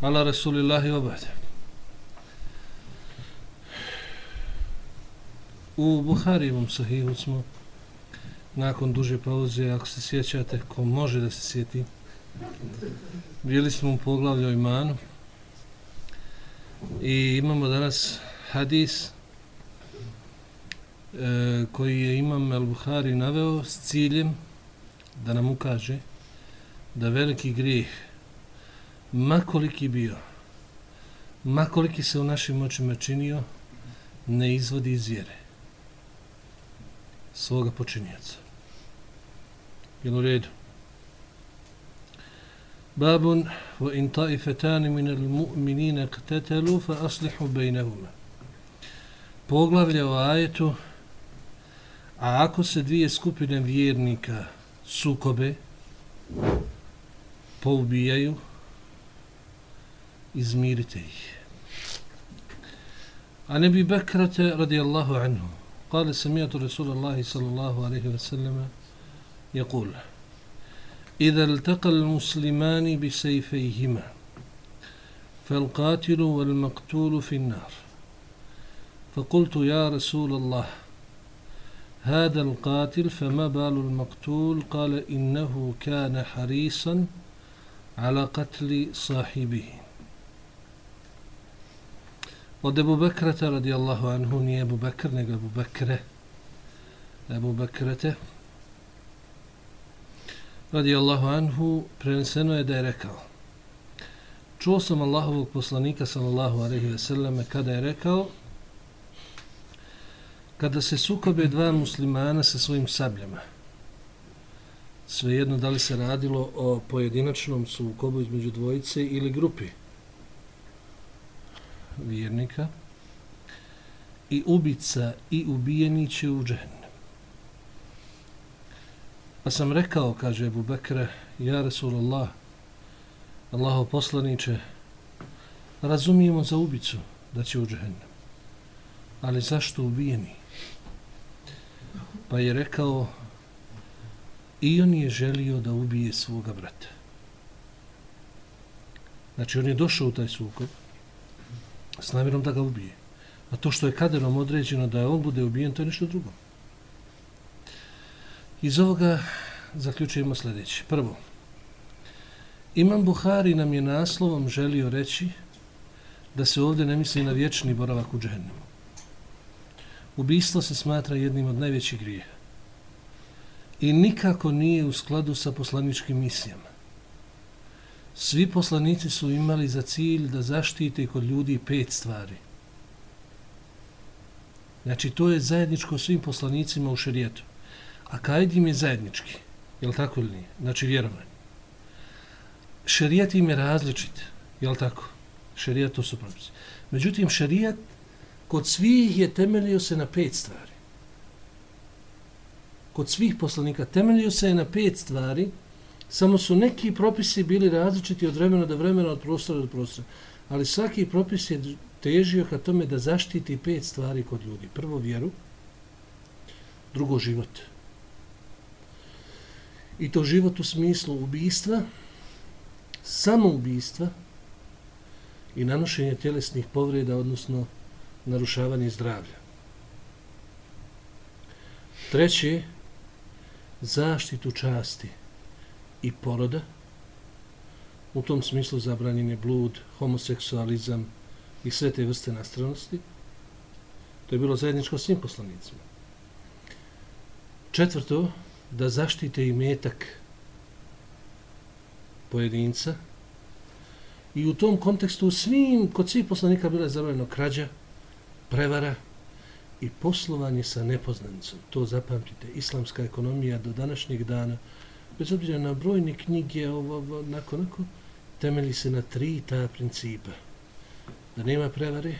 ala rasulillahi wa ba'da. U Buharijevom sahihu smo nakon duže pauze, ako se sjećate, ko može da se sjeti, bili smo u poglavlju imanu i imamo danas hadis e, koji je imam El Buhari naveo s ciljem da nam ukaže da veliki grijeh makoliki bio makoliki se u našim očima činio ne izvodi iz vjere svoga počinjaca. Jel u redu? Babun wa in taifetani min al mu'minina qtatalu fa aslihu bejnehuma. Poglavlja o ajetu a ako se dvije skupine vjernika sukobe poubijaju ih. A ne bi Bekrate radijallahu anhu قال سمعت رسول الله صلى الله عليه وسلم يقول إذا التقى المسلمان بسيفيهما فالقاتل والمقتول في النار. فقلت يا رسول الله هذا القاتل فما بال المقتول؟ قال إنه كان حريصا على قتل صاحبه. Od Ebu Bekrata radijallahu anhu nije Ebu Bekr, nego Ebu Bekre. Ebu Bekrete Radijallahu anhu preneseno je da je rekao Čuo sam Allahovog poslanika sallallahu alaihi ve selleme kada je rekao kada se sukobe dva muslimana sa svojim sabljama svejedno da li se radilo o pojedinačnom sukobu između dvojice ili grupi vjernika i ubica i ubijeni će u džehennem. Pa sam rekao, kaže Ebu Bekre, ja Resulullah, Allaho poslaniće, razumijemo za ubicu da će u džehennem. Ali zašto ubijeni? Pa je rekao, i on je želio da ubije svoga brata. Znači, on je došao u taj sukob, s namjerom da ga ubije. A to što je kaderom određeno da je on bude ubijen, to je nešto drugo. Iz ovoga zaključujemo sljedeće. Prvo, Imam Buhari nam je naslovom želio reći da se ovdje ne misli na vječni boravak u džehennemu. Ubistvo se smatra jednim od najvećih grijeha I nikako nije u skladu sa poslaničkim misijama. Svi poslanici su imali za cilj da zaštite kod ljudi pet stvari. Znači, to je zajedničko svim poslanicima u šerijetu. A kajd im je zajednički. Je li tako ili nije? Znači, vjerovanje. Šerijet im je različit. Je li tako? Šerijet to su propisi. Međutim, šerijet kod svih je temeljio se na pet stvari. Kod svih poslanika temeljio se je na pet stvari Samo su neki propisi bili različiti od vremena do vremena, od prostora do prostora. Ali svaki propis je težio ka tome da zaštiti pet stvari kod ljudi. Prvo vjeru, drugo život. I to život u smislu ubijstva, samoubistva i nanošenje tjelesnih povreda, odnosno narušavanje zdravlja. Treće, zaštitu časti i poroda. U tom smislu zabranjen je blud, homoseksualizam i sve te vrste nastranosti. To je bilo zajedničko svim poslanicima. Četvrto, da zaštite i metak pojedinca i u tom kontekstu svim, kod svih poslanika bila je zabranjeno krađa, prevara i poslovanje sa nepoznanicom. To zapamtite, islamska ekonomija do današnjeg dana, bez obzira na brojne knjige, ovo, ovo, nakon, nakon, temelji se na tri ta principa. Da nema prevare,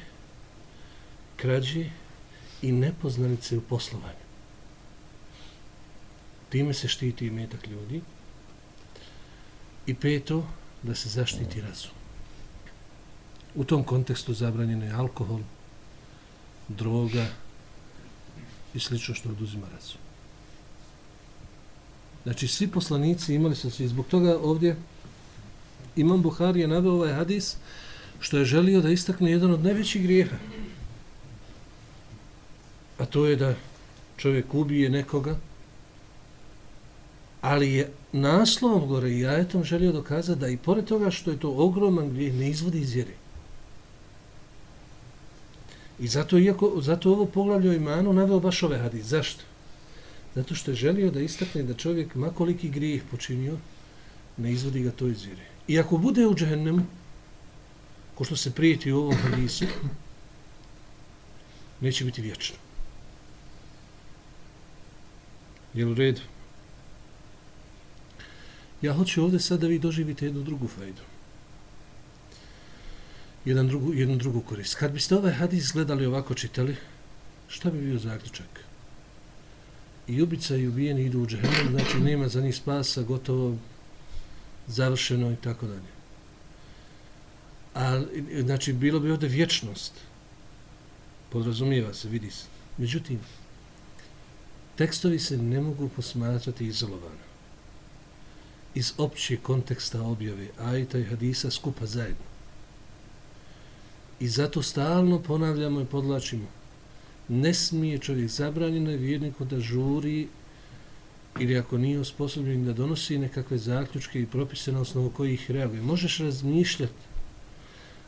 krađe i nepoznanice u poslovanju. Time se štiti i metak ljudi. I peto, da se zaštiti razum. U tom kontekstu zabranjen je alkohol, droga i slično što oduzima razum. Znači, svi poslanici imali su se i zbog toga ovdje Imam Buhari je naveo ovaj hadis što je želio da istakne jedan od najvećih grijeha. A to je da čovjek ubije nekoga, ali je naslovom gore i ajetom želio dokazati da i pored toga što je to ogroman grijeh ne izvodi iz vjere. I zato, iako, zato ovo poglavlje o imanu naveo baš ove hadis. Zašto? Zato što je želio da istakne da čovjek makoliki grijeh počinio, ne izvodi ga to iz vjere. I ako bude u džehennemu, ko što se prijeti u ovom hadisu, neće biti vječno. Je u redu? Ja hoću ovdje sad da vi doživite jednu drugu fajdu. Jedan drugu, jednu drugu korist. Kad biste ovaj hadis gledali ovako čitali, šta bi bio zaključak? I ubica i ubijeni idu u džehennem, znači nema za njih spasa, gotovo završeno i tako dalje. A, znači, bilo bi ovdje vječnost. Podrazumijeva se, vidi se. Međutim, tekstovi se ne mogu posmatrati izolovano. Iz općeg konteksta objave ajta i hadisa skupa zajedno. I zato stalno ponavljamo i podlačimo. Ne smije čovjek zabranjeno je vjerniku da žuri ili ako nije osposobljen da donosi nekakve zaključke i propise na osnovu kojih reaguje. Možeš razmišljati,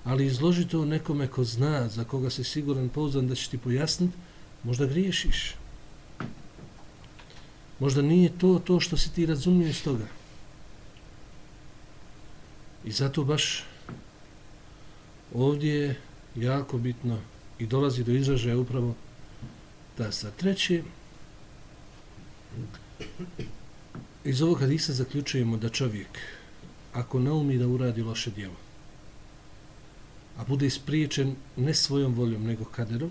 ali izloži to nekome ko zna, za koga se siguran pouzdan da će ti pojasniti, možda griješiš. Možda nije to to što si ti razumio iz toga. I zato baš ovdje je jako bitno i dolazi do izražaja upravo da sa treće Iz ovog hadisa zaključujemo da čovjek, ako ne umi da uradi loše djelo, a bude ispriječen ne svojom voljom, nego kaderom,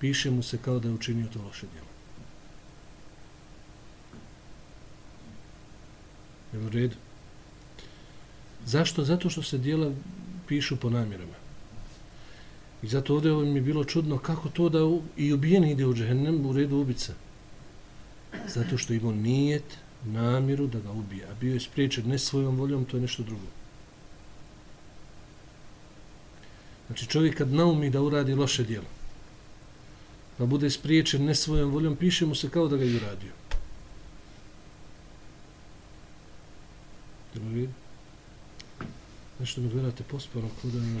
piše mu se kao da je učinio to loše djelo. Je u redu? Zašto? Zato što se djela pišu po namjerama. I zato ovdje mi je bilo čudno kako to da i ubijen ide u džehennem u redu ubica zato što imao nijet, namjeru da ga ubije, a bio je spriječen ne svojom voljom, to je nešto drugo. Znači čovjek kad naumi da uradi loše djelo, pa bude spriječen ne svojom voljom, piše mu se kao da ga je uradio. Jel vidi? Nešto mi gledate posporo, kuda mi...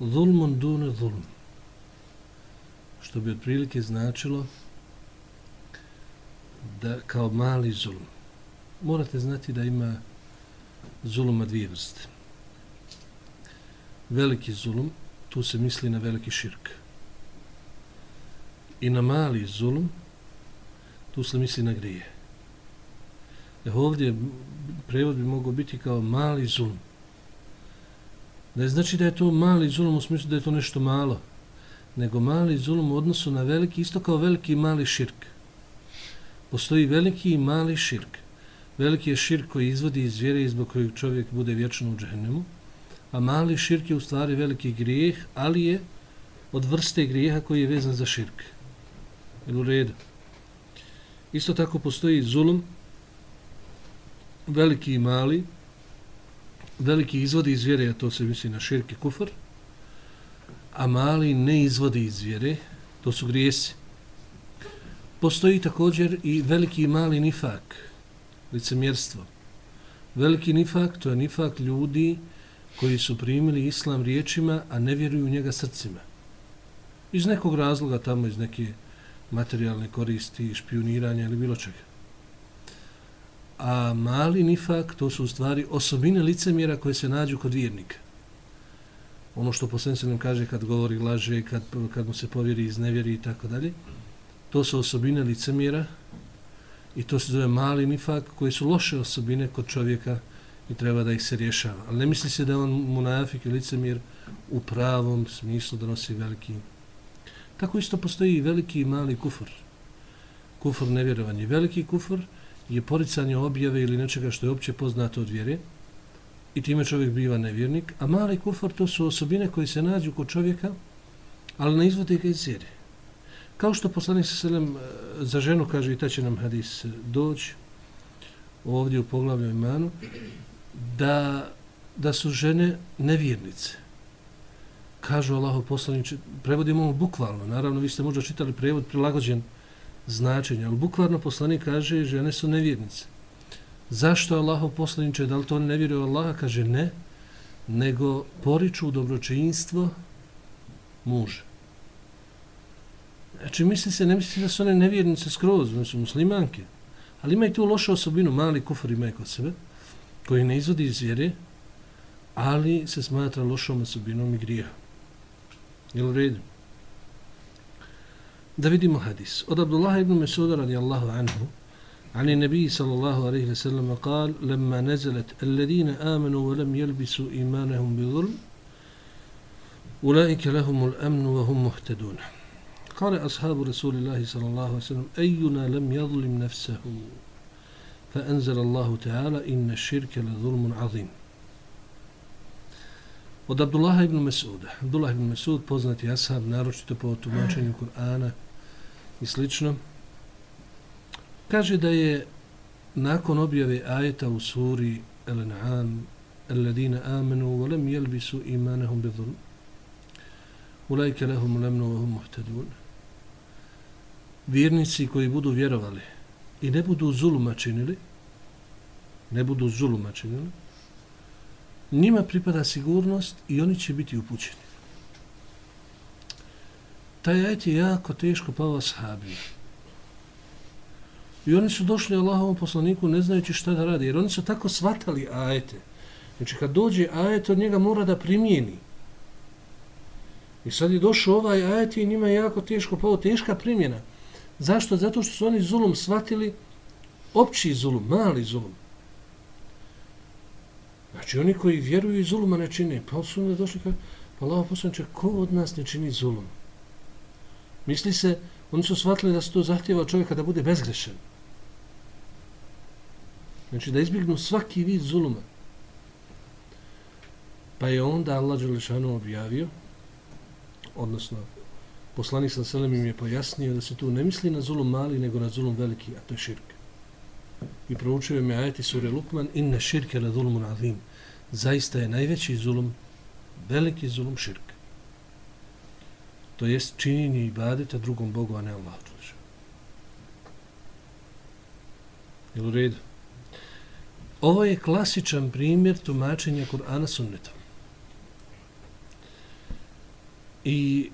Zulmun dune zulm. Što bi otprilike značilo da kao mali zulm. Morate znati da ima zuluma dvije vrste. Veliki zulum, tu se misli na veliki širk. i na mali zulum, tu se misli na grije. E ovdje prevod bi mogao biti kao mali zulum. Ne znači da je to mali zulum u smislu da je to nešto malo, nego mali zulum u odnosu na veliki, isto kao veliki i mali širk. Postoji veliki i mali širk. Veliki je širk koji izvodi iz vjere izbog kojeg čovjek bude vječno u džehennemu, a mali širk je u stvari veliki grijeh, ali je od vrste grijeha koji je vezan za širk. Jel u redu? Isto tako postoji zulum, veliki i mali, veliki izvodi iz vjere, a to se misli na širki kufr, a mali ne izvodi iz vjere, to su grijesi. Postoji također i veliki i mali nifak, licemjerstvo. Veliki nifak, to je nifak ljudi koji su primili islam riječima, a ne vjeruju u njega srcima. Iz nekog razloga tamo, iz neke materijalne koristi, špioniranja ili bilo čega. A mali nifak, to su u stvari osobine licemjera koje se nađu kod vjernika. Ono što posljedno kaže kad govori laže, kad, kad mu se povjeri iz nevjeri i tako dalje. To su osobine licemjera i to se zove mali nifak koji su loše osobine kod čovjeka i treba da ih se rješava. Ali ne misli se da on munafik i licemjer u pravom smislu donosi veliki Tako isto postoji i veliki i mali kufr. Kufr nevjerovanje. Veliki kufr je poricanje objave ili nečega što je opće poznato od vjere i time čovjek biva nevjernik, a mali kufr to su osobine koje se nađu kod čovjeka, ali ne izvode ga iz vjere. Kao što poslanik sa selem e, za ženu kaže i ta će nam hadis doći ovdje u poglavlju imanu, da, da su žene nevjernice kažu Allahu poslaniče, prevodimo ovo bukvalno, naravno vi ste možda čitali prevod prilagođen značenje, ali bukvalno poslanik kaže žene su nevjernice. Zašto Allahu poslaniče, da li to ne vjeruje Allaha? Kaže ne, nego poriču dobročinstvo muža. Znači, misli se, ne misli da su one nevjernice skroz, one su muslimanke, ali ima i tu lošu osobinu, mali kufar ima kod sebe, koji ne izvodi iz vjere, ali se smatra lošom osobinom i grijehom. Jel u redu? Da vidimo hadis. Od Abdullah ibn Mesuda radijallahu anhu, عن النبي صلى الله عليه وسلم قال لما نزلت الذين آمنوا ولم يلبسوا إيمانهم بظلم أولئك لهم الأمن وهم مهتدون قال أصحاب رسول الله صلى الله عليه وسلم أينا لم يظلم نفسه فأنزل الله تعالى إن الشرك لظلم عظيم Od Abdullah ibn Mesuda. Abdullah ibn Mesud, poznati ashab, naročito po tumačenju Kur'ana i slično, kaže da je nakon objave ajeta u suri El-An'am الذين آمنوا ولم يلبسوا إيمانهم بظلم أولئك لهم الأمن وهم مهتدون vjernici koji budu vjerovali i ne budu zuluma činili ne budu zuluma činili njima pripada sigurnost i oni će biti upućeni. Taj ajet je jako teško pao sahabi. I oni su došli Allahovom poslaniku ne znajući šta da radi, jer oni su tako svatali ajete. Znači kad dođe ajet, od njega mora da primijeni. I sad je došao ovaj ajet i njima je jako teško pao, teška primjena. Zašto? Zato što su oni zulum svatili opći zulum, mali zulum. Znači oni koji vjeruju i zuluma ne čine, pa su onda došli kao, pa Allah poslanče, ko od nas ne čini zulum? Misli se, oni su shvatili da se to zahtjeva čovjeka da bude bezgrešen. Znači da izbjegnu svaki vid zuluma. Pa je onda Allah Đelešanu objavio, odnosno poslanik sa selem im je pojasnio da se tu ne misli na zulum mali, nego na zulum veliki, a to je širk. I proučio me ajeti sure Lukman, inna širke la zulmun azim zaista je najveći zulum, veliki zulum širk. To jest činjenje ibadeta drugom Bogu, a ne Allah. Jel u redu? Ovo je klasičan primjer tumačenja Kur'ana sunnetom. I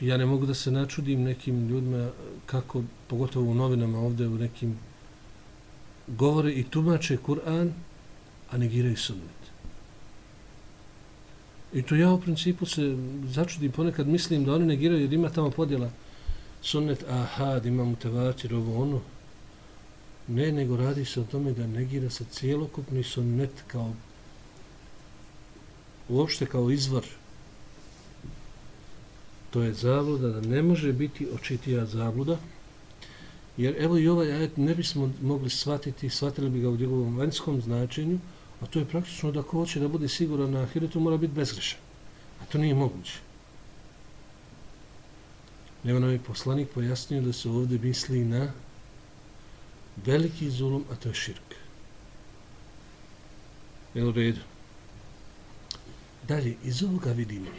ja ne mogu da se načudim nekim ljudima kako, pogotovo u novinama ovdje u nekim govore i tumače Kur'an, a negiraju sunnet. I to ja u principu se začudim, ponekad mislim da oni negiraju jer ima tamo podjela sunnet ahad, ima mutevatir, ovo ono. Ne, nego radi se o tome da negira se cijelokupni sunnet kao uopšte kao izvor. To je zabluda da ne može biti očitija zabluda. Jer evo i ovaj ajet ne bismo mogli shvatiti, shvatili bi ga u njegovom vanjskom značenju, a to je praktično da ko hoće da bude siguran na ahiretu mora biti bezgrešan. A to nije moguće. Evo nam je poslanik pojasnio da se ovdje misli na veliki zulum, a to je širk. Jel redu? Dalje, iz ovoga vidimo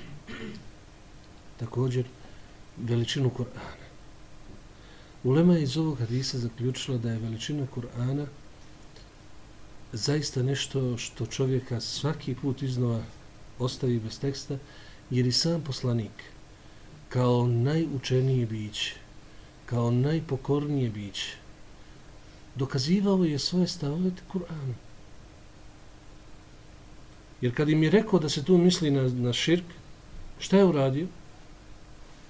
također veličinu Kur'ana. Ulema je iz ovog hadisa zaključila da je veličina Kur'ana zaista nešto što čovjeka svaki put iznova ostavi bez teksta, jer i sam poslanik kao najučenije biće, kao najpokornije biće, dokazivao je svoje stavove Kur'anu. Jer kad im je rekao da se tu misli na, na širk, šta je uradio?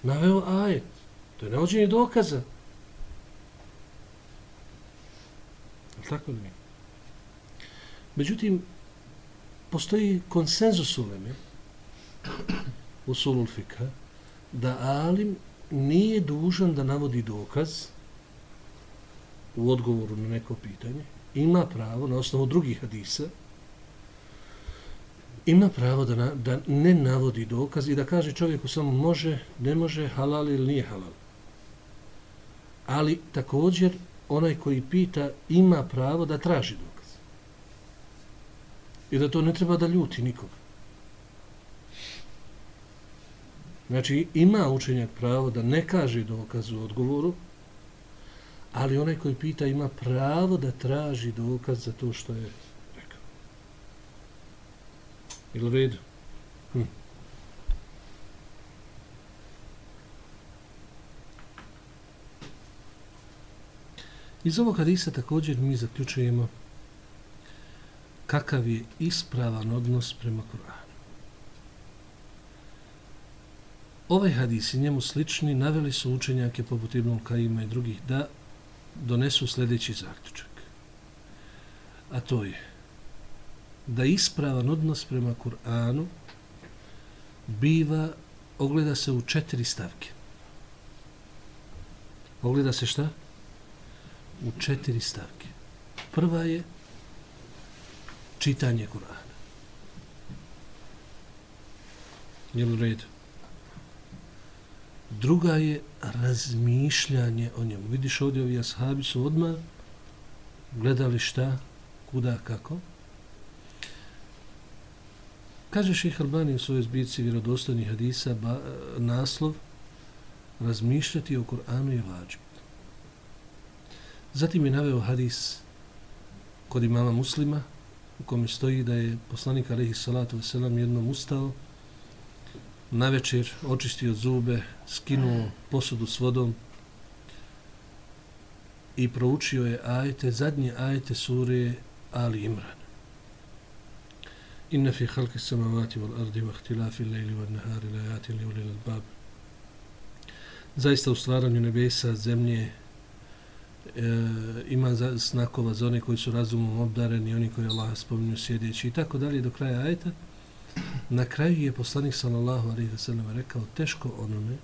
Naveo ajet. To je navođenje dokaza. Tako li? Međutim, postoji konsenzus u Leme, u Sulul Fikha, da Alim nije dužan da navodi dokaz u odgovoru na neko pitanje, ima pravo na osnovu drugih hadisa, ima pravo da, na, da ne navodi dokaz i da kaže čovjeku samo može, ne može, halal ili nije halal. Ali također onaj koji pita ima pravo da traži dokaz. I da to ne treba da ljuti nikoga. Znači ima učenjak pravo da ne kaže dokaz u odgovoru, ali onaj koji pita ima pravo da traži dokaz za to što je rekao. Ili redu? Hm. Iz ovog hadisa također mi zaključujemo kakav je ispravan odnos prema Kur'anu. Ovaj hadis i njemu slični naveli su učenjake poput Ibn Kajima i drugih da donesu sljedeći zaključak. A to je da ispravan odnos prema Kur'anu biva, ogleda se u četiri stavke. Ogleda se šta? U četiri stavke. Prva je čitanje Kur'ana. Jel u redu? Druga je razmišljanje o njemu. Vidiš ovdje ovi ashabi su odmah gledali šta, kuda, kako. Kaže Ših Albani u svojoj zbirci vjerodostojnih hadisa ba, naslov razmišljati o Kur'anu je vađib. Zatim je naveo hadis kod imama muslima u kome stoji da je poslanik alaihi salatu wasalam jednom ustao na večer očistio zube, skinuo posudu s vodom i proučio je ajete, zadnje ajete sure Ali Imran. Inna fi halki samavati wal ardi wa ihtilafi lejli wa nahari la jati li ulil albab. Zaista u stvaranju nebesa, zemlje, e, ima znakova za one koji su razumom obdareni, oni koji Allah spominju sjedeći i tako dalje do kraja ajeta. Na kraju je poslanik sallallahu alaihi wa sallam rekao teško onome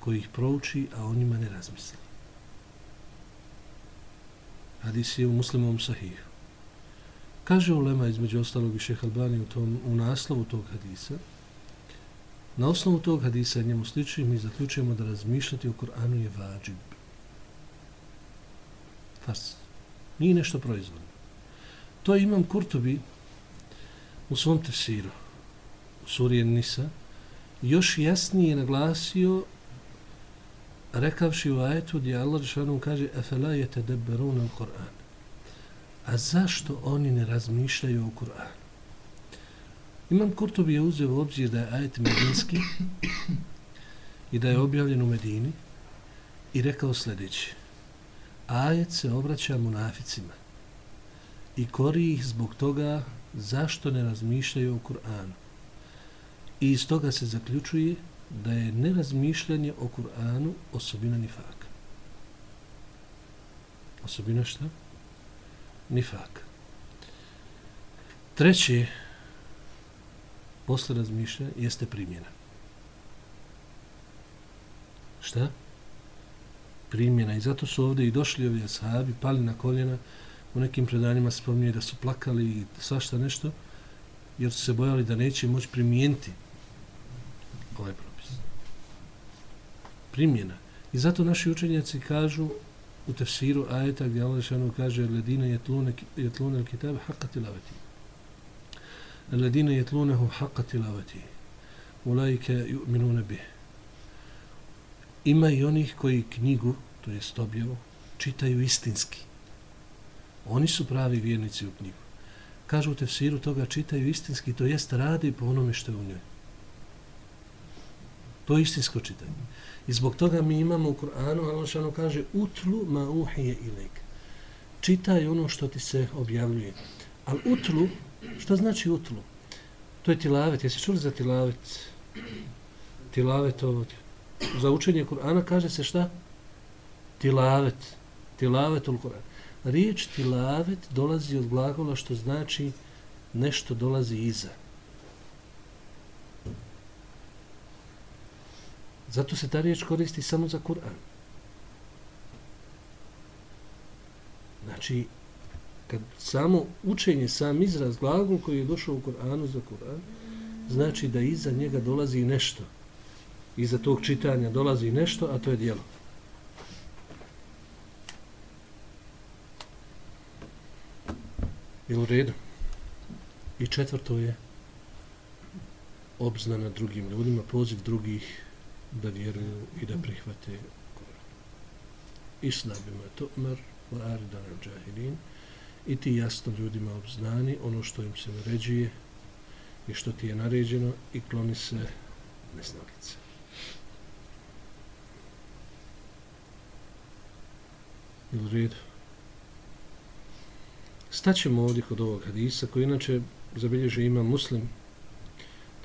koji ih prouči, a o njima ne razmisli. Hadis je u muslimovom sahihu. Kaže ulema između ostalog i šeha Albani u, tom, u naslovu tog hadisa, na osnovu tog hadisa njemu sliči, mi zaključujemo da razmišljati o Koranu je vađib. Fars. Nije nešto proizvodno. To imam Kurtobi u svom tefsiru, u surije Nisa, još jasnije naglasio rekavši u ajetu gdje Allah kaže Efela je te deberuna u Koranu. A zašto oni ne razmišljaju o Kur'anu? Imam Kurtobi je uzeo u obzir da je ajet medinski i da je objavljen u Medini i rekao sljedeći. Ajet se obraća munaficima i kori ih zbog toga zašto ne razmišljaju o Kur'anu. I iz toga se zaključuje da je nerazmišljanje o Kur'anu osobina nifaka. Osobina šta? Nifaka. Treće, posle razmišljanja, jeste primjena. Šta? Primjena. I zato su ovdje i došli ovi ashabi, pali na koljena, u nekim predanjima spominje da su plakali i svašta nešto, jer su se bojali da neće moći primijeniti ovaj propis. Primjena. I zato naši učenjaci kažu u tefsiru ajeta gdje Allah Žešanu kaže ledine jetlune, jetlune kitabe haqqa tilavati. Ledine jetlunehu haqqa tilavati. Ulajke ju'minune bih. Ima i onih koji knjigu, to je objavu, čitaju istinski. Oni su pravi vjernici u knjigu. Kažu u tefsiru toga čitaju istinski, to jest radi po onome što je u njoj. To je istinsko čitanje. I zbog toga mi imamo u Kur'anu, Allah kaže, utlu ma uhije ilek. Čitaj ono što ti se objavljuje. Ali utlu, što znači utlu? To je tilavet. Jesi čuli za tilavet? Tilavet ovo. Za učenje Kur'ana kaže se šta? Tilavet. Tilavet ul Kur'an. Riječ tilavet dolazi od glagola što znači nešto dolazi iza. Zato se ta riječ koristi samo za Kur'an. Znači, kad samo učenje, sam izraz glagol koji je došao u Kur'anu za Kur'an, znači da iza njega dolazi nešto. Iza tog čitanja dolazi nešto, a to je dijelo. Je u redu? I četvrto je obznana drugim ljudima, poziv drugih da vjeruju i da prihvate Islam ima to mar wa aridan džahilin i ti jasno ljudima obznani ono što im se naređuje i što ti je naređeno i kloni se neznalice. Jel u redu? Staćemo ovdje kod ovog hadisa, koji inače zabilježi ima muslim,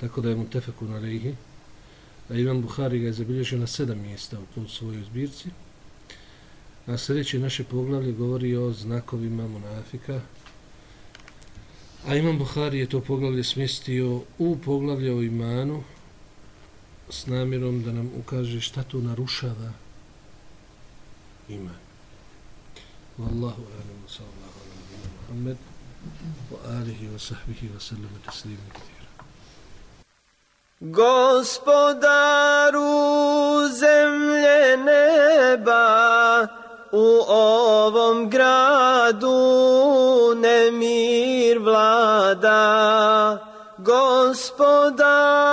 tako da je mu tefeku na rehi, a Imam Buhari ga je zabilježio na sedam mjesta u tom svojoj zbirci. A sljedeće naše poglavlje govori o znakovima monafika, a Imam Buhari je to poglavlje smjestio u poglavlje o imanu s namjerom da nam ukaže šta to narušava iman. Wallahu alam wa sallallahu ala nabiyyina وآله wa alihi wa sahbihi wa sallam taslima katira. Gospodaru zemlje neba u ovom gradu nemir vlada. Gospodaru